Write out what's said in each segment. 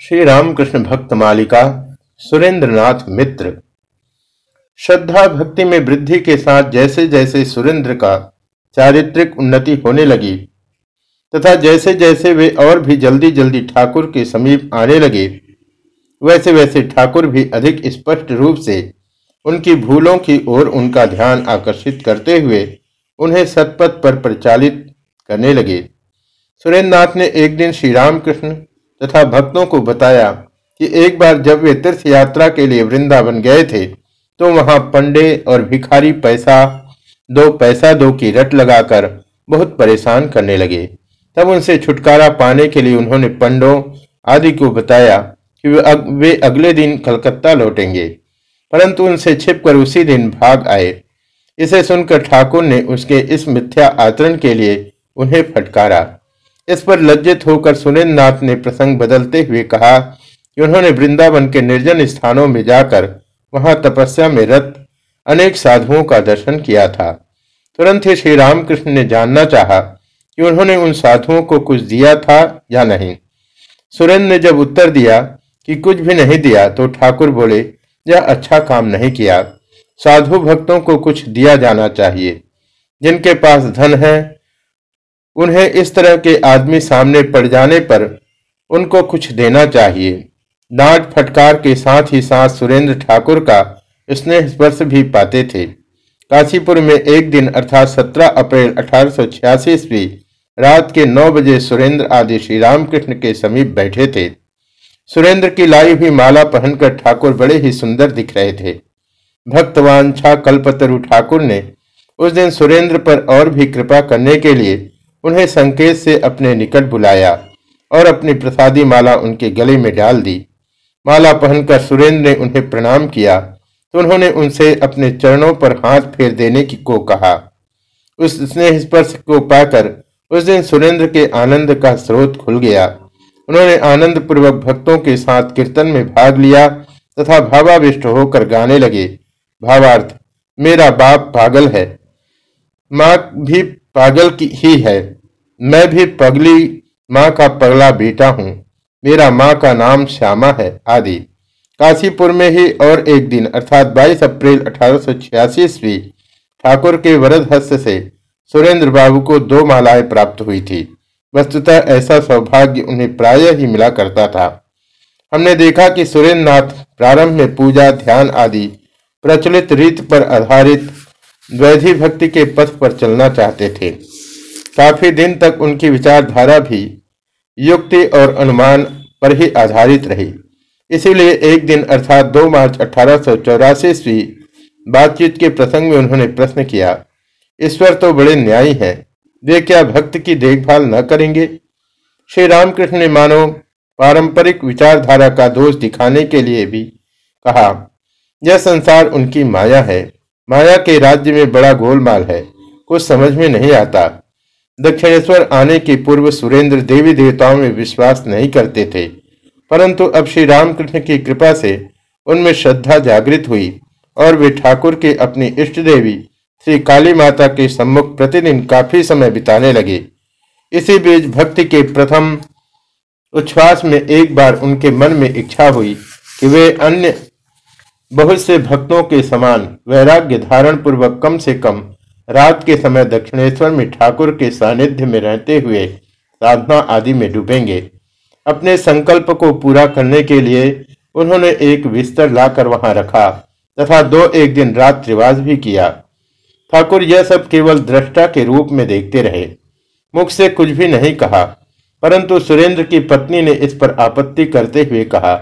श्री रामकृष्ण भक्त मालिका, सुरेंद्रनाथ मित्र। श्रद्धा भक्ति में वृद्धि के साथ जैसे जैसे सुरेंद्र का चारित्रिक उन्नति होने लगी, तथा जैसे जैसे वे और भी जल्दी जल्दी ठाकुर के समीप आने लगे वैसे वैसे ठाकुर भी अधिक स्पष्ट रूप से उनकी भूलों की ओर उनका ध्यान आकर्षित करते हुए उन्हें सतपथ पर परिचालित करने लगे। सुरेंद्रनाथ ने एक दिन श्री रामकृष्ण तथा भक्तों को बताया कि एक बार जब वे तीर्थ यात्रा के लिए वृंदावन गए थे तो वहाँ पंडे और भिखारी पैसा दो पैसा दो की रट लगाकर बहुत परेशान करने लगे। तब उनसे छुटकारा पाने के लिए उन्होंने पंडों आदि को बताया कि वे, अग, वे अगले दिन कलकत्ता लौटेंगे। परंतु उनसे छिपकर उसी दिन भाग आए। इसे सुनकर ठाकुर ने उसके इस मिथ्या आचरण के लिए उन्हें फटकारा। इस पर लज्जित होकर सुरेंद्र नाथ ने प्रसंग बदलते हुए कहा कि उन्होंने वृंदावन के निर्जन स्थानों में जाकर वहाँ तपस्या में रत अनेक साधुओं का दर्शन किया था। तुरंत ही श्री रामकृष्ण ने जानना चाहा कि उन्होंने उन साधुओं को कुछ दिया था या नहीं। सुरेंद्र ने जब उत्तर दिया कि कुछ भी नहीं दिया तो ठाकुर बोले, यह अच्छा काम नहीं किया। साधु भक्तों को कुछ दिया जाना चाहिए। जिनके पास धन है उन्हें इस तरह के आदमी सामने पड़ जाने पर उनको कुछ देना चाहिए। डांट फटकार के साथ ही साथ सुरेंद्र ठाकुर का स्नेह स्पर्श भी पाते थे। काशीपुर में एक दिन अर्थात 17 अप्रैल अठारह ईस्वी, रात के नौ बजे सुरेंद्र आदि श्री रामकृष्ण के समीप बैठे थे। सुरेंद्र की लाई हुई माला पहनकर ठाकुर बड़े ही सुंदर दिख रहे थे। भक्तवान छा कल्पतरु ठाकुर ने उस दिन सुरेंद्र पर और भी कृपा करने के लिए उन्हें संकेत से अपने निकट बुलाया और अपनी प्रसादी माला उनके गले में डाल दी। माला पहनकर सुरेंद्र ने उन्हें प्रणाम किया। तो उन्होंने उनसे अपने चरणों पर हाथ फेर देने की को कहा। उस स्नेह स्पर्श को पाकर उस दिन सुरेंद्र के आनंद का स्रोत खुल गया। उन्होंने आनंद पूर्वक भक्तों के साथ कीर्तन में भाग लिया तथा भावाविष्ट होकर गाने लगे। भावार्थ, मेरा बाप पागल है। माँ भी पागल की ही है। मैं भी पगली माँ का पगला बेटा हूँ। मेरा माँ का नाम श्यामा है, आदि। काशीपुर में ही और एक दिन, अर्थात 22 अप्रैल अठारह ठाकुर के वरद हस्त से सुरेंद्र बाबू को दो मालाएँ प्राप्त हुई थी। वस्तुतः ऐसा सौभाग्य उन्हें प्राय ही मिला करता था। हमने देखा कि सुरेंद्र नाथ प्रारंभ में पूजा, ध्यान आदि प्रचलित रीत पर आधारित वैधि भक्ति के पथ पर चलना चाहते थे। काफ़ी दिन तक उनकी विचारधारा भी युक्ति और अनुमान पर ही आधारित रही। इसीलिए एक दिन अर्थात 2 मार्च अठारह ईस्वी बातचीत के प्रसंग में उन्होंने प्रश्न किया, ईश्वर तो बड़े न्यायी हैं, वे क्या भक्त की देखभाल न करेंगे? श्री रामकृष्ण ने मानो पारंपरिक विचारधारा का दोष दिखाने के लिए भी कहा, यह संसार उनकी माया है। माया के राज्य में बड़ा गोलमाल है। कुछ समझ में नहीं आता। दक्षिणेश्वर आने के पूर्व सुरेंद्र देवी देवताओं में विश्वास नहीं करते थे। परंतु अब श्री रामकृष्ण की कृपा से उनमें श्रद्धा जागृत हुई और वे ठाकुर के अपनी इष्ट देवी, श्री काली माता के सम्मुख प्रतिदिन काफ़ी समय बिताने लगे। इसी बीच भक्ति के प्रथम उच्छ्वास में एक बार उनके मन में इच्छा हुई कि वे अन्य बहुत से भक्तों के समान वैराग्य धारण पूर्वक कम से कम रात के समय दक्षिणेश्वर में ठाकुर के सानिध्य में रहते हुए साधना आदि में डूबेंगे। अपने संकल्प को पूरा करने के लिए उन्होंने एक बिस्तर लाकर वहाँ रखा तथा दो एक दिन रात रिवाज भी किया। ठाकुर यह सब केवल दृष्टा के रूप में देखते रहे। मुख से कुछ भी नहीं कहा, परंतु सुरेंद्र की पत्नी ने इस पर आपत्ति करते हुए कहा,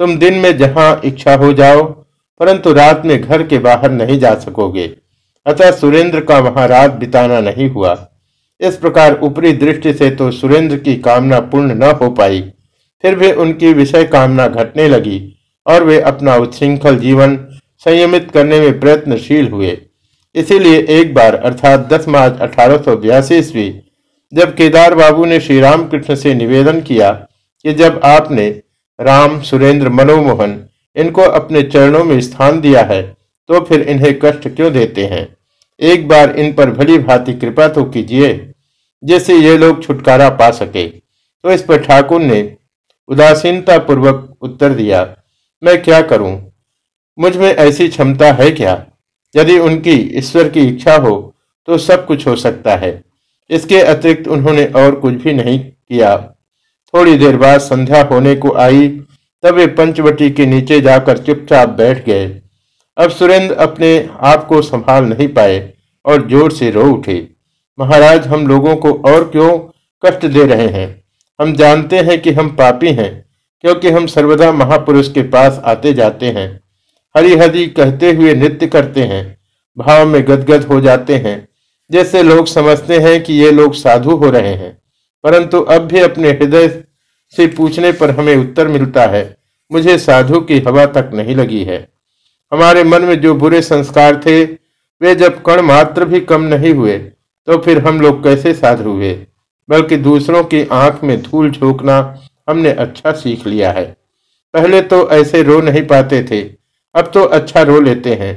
तुम दिन में जहाँ इच्छा हो जाओ परंतु रात में घर के बाहर नहीं जा सकोगे। अतः सुरेंद्र का वहाँ रात बिताना नहीं हुआ। इस प्रकार ऊपरी दृष्टि से तो सुरेंद्र की कामना पूर्ण न हो पाई। फिर भी उनकी विषय कामना घटने लगी और वे अपना उच्छृंखल जीवन संयमित करने में प्रयत्नशील हुए। इसीलिए एक बार, अर्थात 10 मार्च अठारह ईस्वी, जब केदार बाबू ने श्री रामकृष्ण से निवेदन किया कि जब आपने राम, सुरेंद्र, मनोमोहन इनको अपने चरणों में स्थान दिया है तो फिर इन्हें कष्ट क्यों देते हैं? एक बार इन पर भली भांति कृपा तो कीजिए, जिससे ये लोग छुटकारा पा सके। तो इस पर ठाकुर ने उदासीनता पूर्वक उत्तर दिया, मैं क्या करूँ? मुझमें ऐसी क्षमता है क्या? यदि उनकी ईश्वर की इच्छा हो तो सब कुछ हो सकता है। इसके अतिरिक्त उन्होंने और कुछ भी नहीं किया। थोड़ी देर बाद संध्या होने को आई तब वे पंचवटी के नीचे जाकर चुपचाप बैठ गए। अब सुरेंद्र अपने आप को संभाल नहीं पाए और ज़ोर से रो उठे। महाराज, हम लोगों को और क्यों कष्ट दे रहे हैं? हम जानते हैं कि हम पापी हैं, क्योंकि हम सर्वदा महापुरुष के पास आते जाते हैं। हरी हरी कहते हुए नृत्य करते हैं, भाव में गदगद हो जाते हैं, जैसे लोग समझते हैं कि ये लोग साधु हो रहे हैं। परंतु अब भी अपने हृदय से पूछने पर हमें उत्तर मिलता है, मुझे साधु की हवा तक नहीं लगी है। हमारे मन में जो बुरे संस्कार थे, वे जब कण मात्र भी कम नहीं हुए तो फिर हम लोग कैसे साधु हुए? बल्कि दूसरों की आँख में धूल झोंकना हमने अच्छा सीख लिया है। पहले तो ऐसे रो नहीं पाते थे, अब तो अच्छा रो लेते हैं।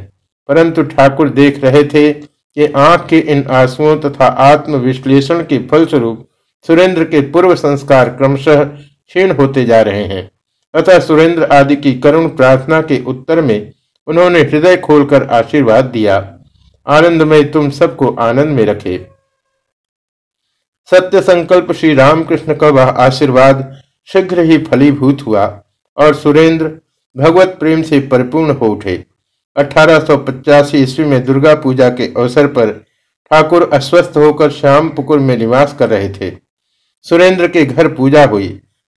परंतु ठाकुर देख रहे थे कि आँख के इन आंसुओं तथा आत्मविश्लेषण के फलस्वरूप सुरेंद्र के पूर्व संस्कार क्रमशः क्षीण होते जा रहे हैं। अतः सुरेंद्र आदि की करुण प्रार्थना के उत्तर में उन्होंने हृदय खोलकर आशीर्वाद दिया। आनंद में तुम सबको आनंद में रखे। सत्य संकल्प श्री रामकृष्ण का वह आशीर्वाद शीघ्र ही फलीभूत हुआ और सुरेंद्र भगवत प्रेम से परिपूर्ण हो उठे। अठारह ईस्वी में दुर्गा पूजा के अवसर पर ठाकुर अस्वस्थ होकर श्याम पुकुर में निवास कर रहे थे। सुरेंद्र के घर पूजा हुई,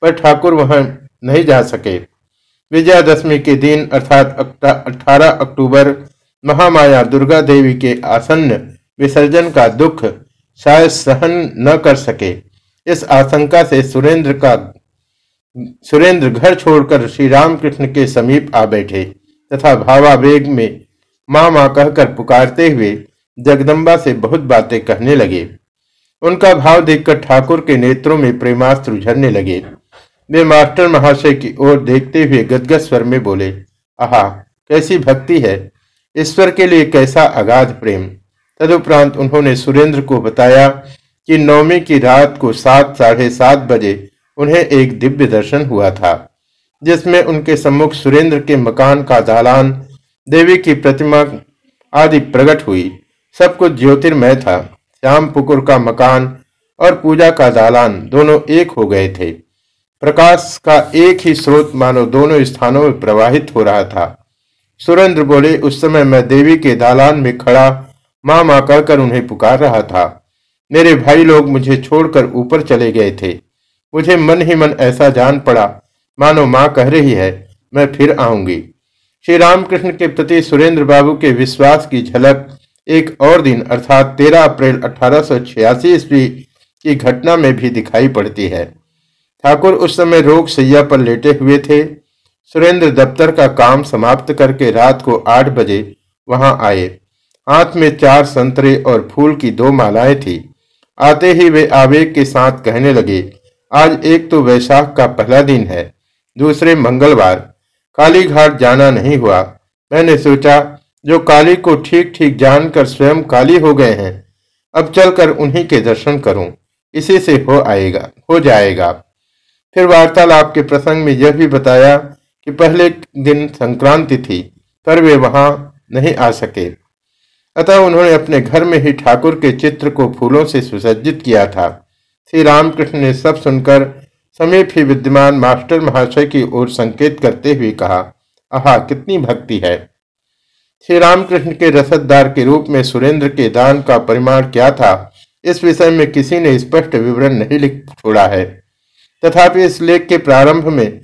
पर ठाकुर वहाँ नहीं जा सके। विजयादशमी के दिन, अर्थात अठारह अक्टूबर, महामाया दुर्गा देवी के आसन्न विसर्जन का दुख शायद सहन न कर सके। इस आशंका से सुरेंद्र का, सुरेंद्र घर छोड़कर श्री रामकृष्ण के समीप आ बैठे, तथा भावावेग में माँ माँ कहकर पुकारते हुए जगदम्बा से बहुत बातें कहने लगे। उनका भाव देखकर ठाकुर के नेत्रों में प्रेमास्त्र झरने लगे। वे मास्टर महाशय की ओर देखते हुए गदगद स्वर में बोले, आहा, कैसी भक्ति है। ईश्वर के लिए कैसा अगाध प्रेम। तदुपरांत उन्होंने सुरेंद्र को बताया कि नौमी की रात को सात, साढ़े सात बजे उन्हें एक दिव्य दर्शन हुआ था, जिसमें उनके सम्मुख सुरेंद्र के मकान का दालान, देवी की प्रतिमा आदि प्रकट हुई। सब कुछ ज्योतिर्मय था। श्याम, पुकुर का मकान और पूजा का दालान दोनों एक हो गए थे। प्रकाश का एक ही स्रोत मानो दोनों स्थानों में प्रवाहित हो रहा था। सुरेंद्र बोले, उस समय मैं देवी के दालान में खड़ा माँ माँ कहकर उन्हें पुकार रहा था। मेरे भाई लोग मुझे छोड़कर ऊपर चले गए थे। मुझे मन ही मन ऐसा जान पड़ा, मानो माँ कह रही है, मैं फिर आऊँगी। श्री रामकृष्ण के प्रति सुरेंद्र बाबू के विश्वास की झलक एक और दिन, अर्थात 13 अप्रैल अठारह ईस्वी, की घटना में भी दिखाई पड़ती है। ठाकुर उस समय रोग सैया पर लेटे हुए थे। सुरेंद्र दफ्तर का काम समाप्त करके रात को आठ बजे वहाँ आए। हाथ में चार संतरे और फूल की दो मालाएँ थी। आते ही वे आवेग के साथ कहने लगे, आज एक तो वैशाख का पहला दिन है, दूसरे मंगलवार। काली घाट जाना नहीं हुआ। मैंने सोचा जो काली को ठीक ठीक जानकर स्वयं काली हो गए हैं। अब चलकर उन्हीं के दर्शन करूँ। इसी से हो आएगा, हो जाएगा। फिर वार्तालाप के प्रसंग में यह भी बताया कि पहले दिन संक्रांति थी, पर वे वहाँ नहीं आ सके। अतः उन्होंने अपने घर में ही ठाकुर के चित्र को फूलों से सुसज्जित किया था। श्री रामकृष्ण ने सब सुनकर समीप ही विद्यमान मास्टर महाशय की ओर संकेत करते हुए कहा, आहा, कितनी भक्ति है। श्री रामकृष्ण के रसददार के रूप में सुरेंद्र के दान का परिमाण क्या था? इस विषय में किसी ने स्पष्ट विवरण नहीं लिख छोड़ा है। तथापि इस लेख के प्रारंभ में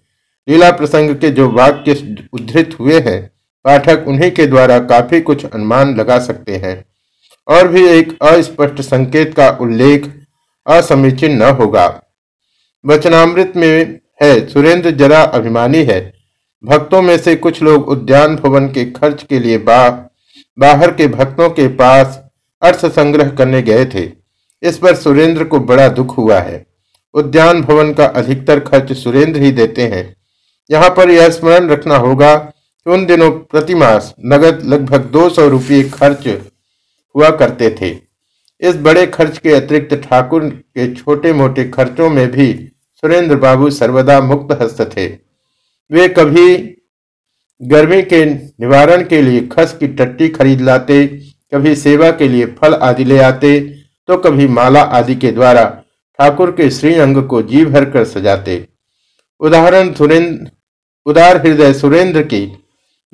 लीला प्रसंग के जो वाक्य उद्धृत हुए हैं, पाठक उन्हीं के द्वारा काफ़ी कुछ अनुमान लगा सकते हैं। और भी एक अस्पष्ट संकेत का उल्लेख असमीचीन न होगा। वचनामृत में है, सुरेंद्र जरा अभिमानी है। भक्तों में से कुछ लोग उद्यान भवन के खर्च के लिए बा, बाहर के भक्तों के पास अर्थ संग्रह करने गए थे। इस पर सुरेंद्र को बड़ा दुख हुआ है। उद्यान भवन का अधिकतर खर्च सुरेंद्र ही देते हैं। यहाँ पर यह स्मरण रखना होगा कि उन दिनों प्रतिमास नगद लगभग दो सौ रुपये खर्च हुआ करते थे। इस बड़े खर्च के अतिरिक्त ठाकुर के छोटे मोटे खर्चों में भी सुरेंद्र बाबू सर्वदा मुक्त हस्त थे। वे कभी गर्मी के निवारण के लिए खस की टट्टी खरीद लाते, कभी सेवा के लिए फल आदि ले आते तो कभी माला आदि के द्वारा ठाकुर के श्रीअंग को जी भर कर सजाते। उदाहरण सुरेंद्र, उदार हृदय सुरेंद्र की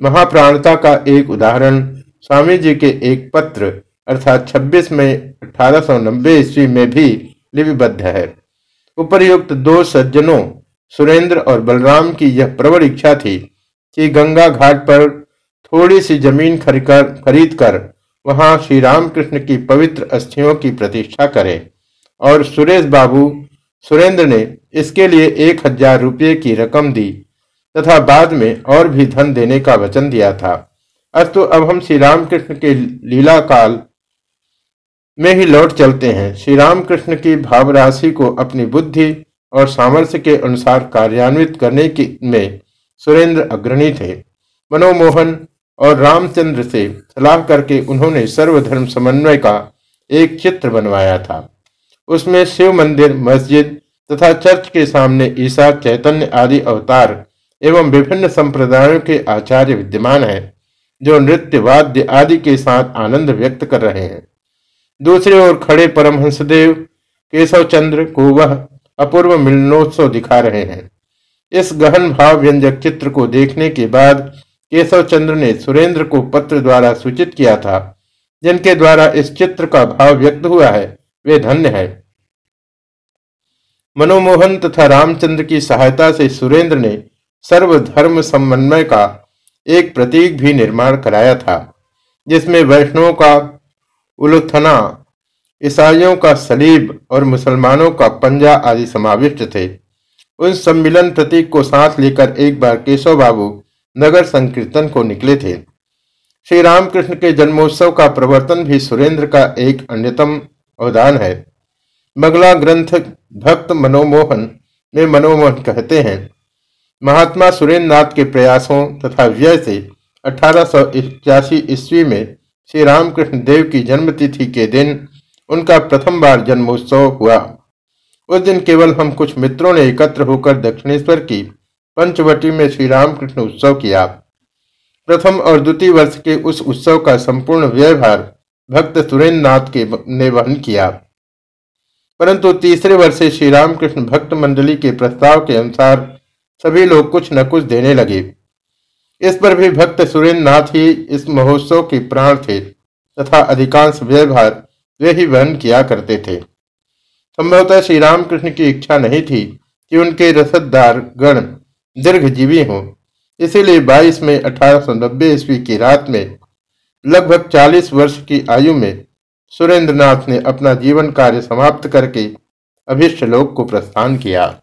महाप्राणता का एक उदाहरण स्वामी जी के एक पत्र, अर्थात 26 मई अठारह ईस्वी में भी लिपिबद्ध है। उपर्युक्त दो सज्जनों सुरेंद्र और बलराम की यह प्रबल इच्छा थी कि गंगा घाट पर थोड़ी सी ज़मीन खरीद कर वहाँ श्री रामकृष्ण की पवित्र अस्थियों की प्रतिष्ठा करें। और सुरेश बाबू, सुरेंद्र ने इसके लिए एक हज़ार रुपये की रकम दी तथा बाद में और भी धन देने का वचन दिया था। अस्तु, अब हम श्री रामकृष्ण के लीला काल में ही लौट चलते हैं। श्री रामकृष्ण की भाव राशि को अपनी बुद्धि और सामर्थ्य के अनुसार कार्यान्वित करने की में सुरेंद्र अग्रणी थे। मनोमोहन और रामचंद्र से सलाह करके उन्होंने सर्वधर्म समन्वय का एक चित्र बनवाया था। उसमें शिव मंदिर, मस्जिद तथा चर्च के सामने ईसा, चैतन्य आदि अवतार एवं विभिन्न संप्रदायों के आचार्य विद्यमान हैं, जो नृत्य, वाद्य आदि के साथ आनंद व्यक्त कर रहे हैं। दूसरी ओर खड़े परमहंसदेव केशव चंद्र को वह अपूर्व मिलनोत्सव दिखा रहे हैं। इस गहन भाव व्यंजक चित्र को देखने के बाद केशव चंद्र ने सुरेंद्र को पत्र द्वारा सूचित किया था, जिनके द्वारा इस चित्र का भाव व्यक्त हुआ है, वे धन्य है। मनोमोहन तथा रामचंद्र की सहायता से सुरेंद्र ने सर्वधर्म समन्वय का एक प्रतीक भी निर्माण कराया था, जिसमें वैष्णव का उलुथना ईसाइयों का सलीब और मुसलमानों का पंजा आदि समाविष्ट थे। उस सम्मिलन प्रतीक को साथ लेकर एक बार केशव बाबू नगर संकीर्तन को निकले थे। श्री रामकृष्ण के जन्मोत्सव का प्रवर्तन भी सुरेंद्र का एक अन्यतम अवदान है। बगला ग्रंथ भक्त मनोमोहन में मनोमोहन कहते हैं। महात्मा सुरेंद्र नाथ के प्रयासों तथा व्यय से अठारह ईस्वी में श्री रामकृष्ण देव की जन्मतिथि के दिन उनका प्रथम बार जन्मोत्सव हुआ। उस दिन केवल हम कुछ मित्रों ने एकत्र होकर दक्षिणेश्वर की पंचवटी में श्री रामकृष्ण उत्सव किया। प्रथम और द्वितीय वर्ष के उस उत्सव का संपूर्ण व्यवहार भक्त सुरेंद्र नाथ के ने वहन किया। परंतु तीसरे वर्ष से श्री रामकृष्ण भक्त मंडली के प्रस्ताव के अनुसार सभी लोग कुछ न कुछ देने लगे। इस पर भी भक्त सुरेंद्र नाथ ही इस महोत्सव के प्राण थे तथा अधिकांश व्यवहार वे ही वहन किया करते थे। संभवतः श्री रामकृष्ण की इच्छा नहीं थी कि उनके रसदार गण दीर्घजीवी हों। इसीलिए 22 में अठारह सौ नब्बे ईस्वी की रात में, लगभग 40 वर्ष की आयु में, सुरेंद्रनाथ ने अपना जीवन कार्य समाप्त करके अभिष्ट लोक को प्रस्थान किया।